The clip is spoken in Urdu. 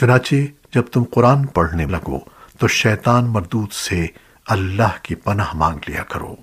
چنانچہ جب تم قرآن پڑھنے لگو تو شیطان مردود سے اللہ کی پناہ مانگ لیا کرو۔